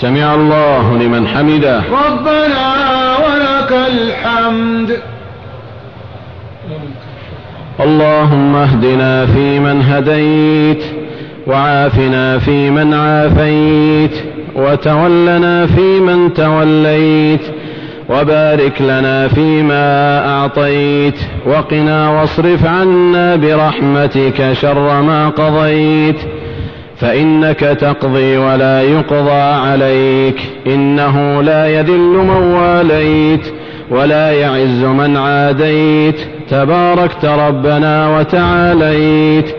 سمع الله لمن حمده. ربنا ولك الحمد. اللهم اهدنا فيمن هديت وعافنا فيمن عافيت وتولنا فيمن توليت وبارك لنا فيما أعطيت وقنا واصرف عنا برحمتك شر ما قضيت. فإنك تقضي ولا يقضى عليك. إنه لا يذل من واليت ولا يعز من عاديت. تباركت ربنا وتعاليت.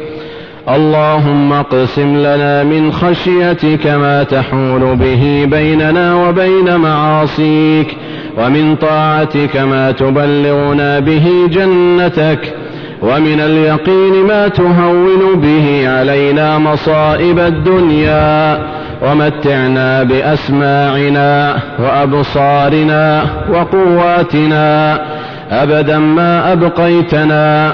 اللهم اقسم لنا من خشيتك ما تحول به بيننا وبين معاصيك. ومن طاعتك ما تبلغنا به جنتك. ومن اليقين ما تهون به علينا مصائب الدنيا ومتعنا بأسماعنا وأبصارنا وقواتنا أبدا ما أبقيتنا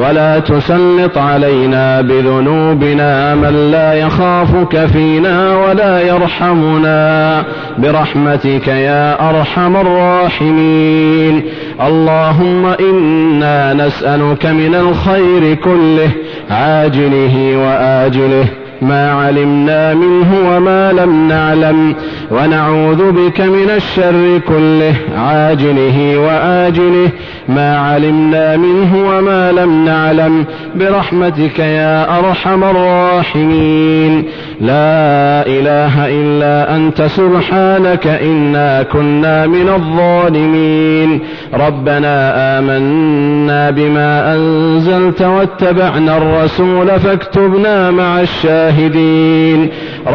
ولا تسلط علينا بذنوبنا من لا يخافك فينا ولا يرحمنا. برحمتك يا أرحم الراحمين. اللهم إنا نسألك من الخير كله عاجله وآجله. ما علمنا منه وما لم نعلم. ونعوذ بك من الشر كله عاجله وآجله. ما علمنا منه وما لم نعلم. برحمتك يا أرحم الراحمين. لا إله إلا أنت سبحانك إنا كنا من الظالمين. ربنا آمنا بما أنزلت واتبعنا الرسول فاكتبنا مع الشاهدين.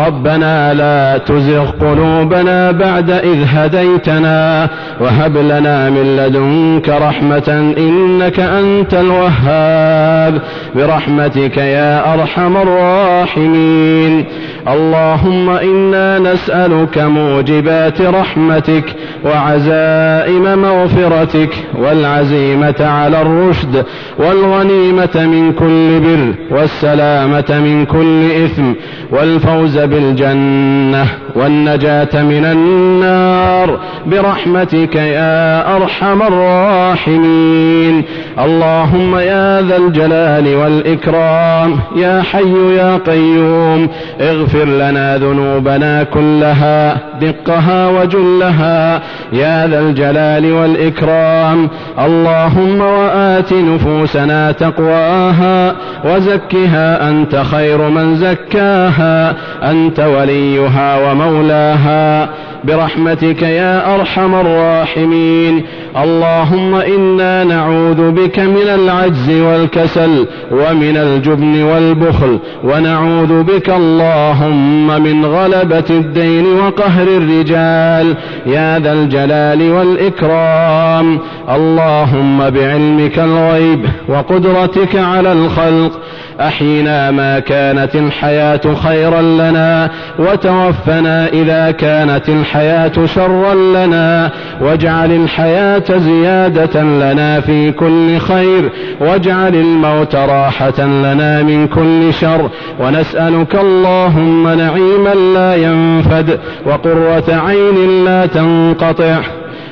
ربنا لا تزغ قلوبنا بعد إذ هديتنا وهب لنا من لدنك رحمة إنك أنت الوهاب. برحمتك يا أرحم الراحمين. اللهم إنا نسألك موجبات رحمتك وعزائم مغفرتك والعزيمة على الرشد والغنيمة من كل بر والسلامة من كل إثم والفوز بالجنة والنجاة من النار برحمتك يا أرحم الراحمين اللهم يا ذا الجلال والإكرام يا حي يا قيوم اغفر لنا ذنوبنا كلها دقها وجلها. يا ذا الجلال والإكرام اللهم وآت نفوسنا تقواها وزكها أنت خير من زكاها أنت وليها ومولاها. برحمتك يا أرحم الراحمين. اللهم إنا نعوذ بك من العجز والكسل ومن الجبن والبخل ونعوذ بك اللهم من غلبة الدين وقهر الرجال. يا ذا الجلال والإكرام. اللهم بعلمك الغيب وقدرتك على الخلق. أحينا ما كانت الحياة خيرا لنا وتوفنا إذا كانت الحياة شرا لنا واجعل الحياة زيادة لنا في كل خير واجعل الموت راحة لنا من كل شر. ونسألك اللهم نعيما لا ينفد وقرة عين لا تنقطع.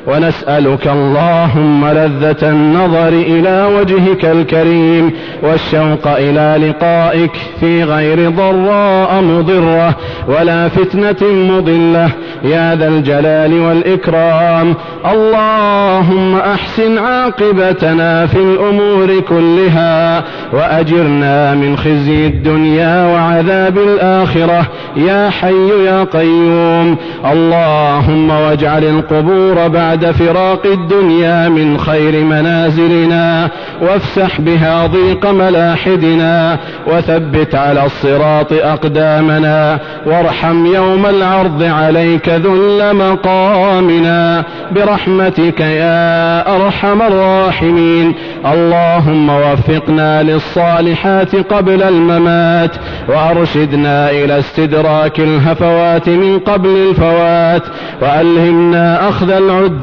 ونسألك اللهم لذة النظر إلى وجهك الكريم والشوق إلى لقائك في غير ضراء مضرة ولا فتنة مضلة. يا ذا الجلال والإكرام. اللهم أحسن عاقبتنا في الأمور كلها وأجرنا من خزي الدنيا وعذاب الآخرة. يا حي يا قيوم. اللهم واجعل القبور بعد فراق الدنيا من خير منازلنا وافسح بها ضيق ملاحدنا وثبت على الصراط أقدامنا وارحم يوم العرض عليك ذل مقامنا برحمتك يا أرحم الراحمين. اللهم وفقنا للصالحات قبل الممات وأرشدنا إلى استدراك الهفوات من قبل الفوات وألهمنا أخذ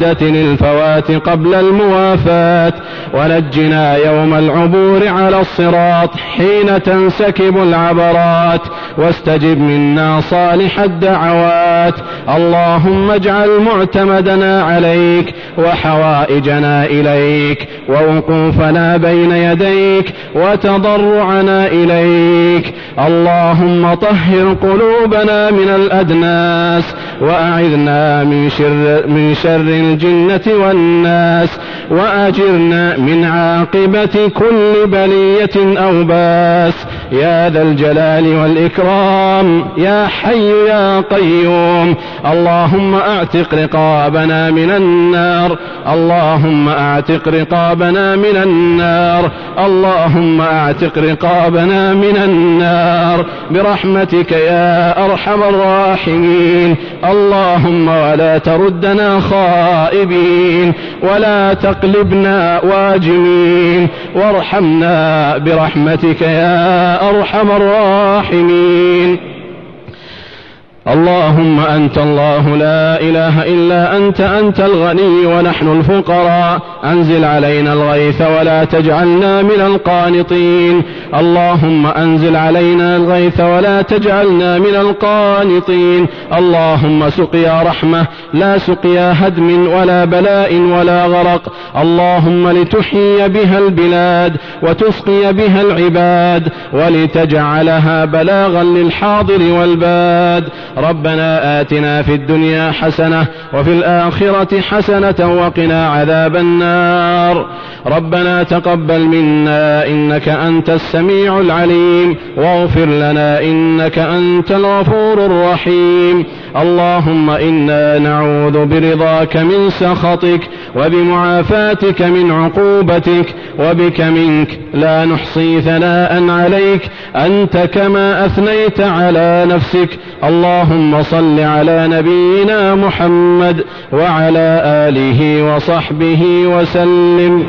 العدة للفوات قبل الموافاة. ونجنا يوم العبور على الصراط حين تنسكب العبرات. واستجب منا صالح الدعوات. اللهم اجعل معتمدنا عليك وحوائجنا إليك. ووقوفنا بين يديك وتضرعنا إليك. اللهم طهر قلوبنا من الأدناس. وأعذنا من شر, من شر الجنة والناس وأجرنا من عاقبة كل بلية أو باس. يا ذا الجلال والإكرام يا حي يا قيوم اللهم أعتق رقابنا من النار اللهم أعتق رقابنا من النار اللهم أعتق رقابنا من النار. برحمتك يا أرحم الراحمين. اللهم ولا تردنا خائبين ولا تقلبنا واجمين وارحمنا برحمتك يا أرحم الراحمين اللهم أنت الله لا إله إلا أنت أنت الغني ونحن الفقراء. أنزل علينا الغيث ولا تجعلنا من القانطين. اللهم أنزل علينا الغيث ولا تجعلنا من القانطين. اللهم سقيا رحمة لا سقيا هدم ولا بلاء ولا غرق. اللهم لتحيي بها البلاد وتسقي بها العباد ولتجعلها بلاغا للحاضر والباد. ربنا آتنا في الدنيا حسنة وفي الآخرة حسنة وقنا عذاب النار. ربنا تقبل منا إنك أنت السميع العليم. واغفر لنا إنك أنت الغفور الرحيم. اللهم إنا نعوذ برضاك من سخطك وبمعافاتك من عقوبتك وبك منك. لا نحصي ثناء عليك. أنت كما أثنيت على نفسك. اللهم صل على نبينا محمد وعلى آله وصحبه وسلم.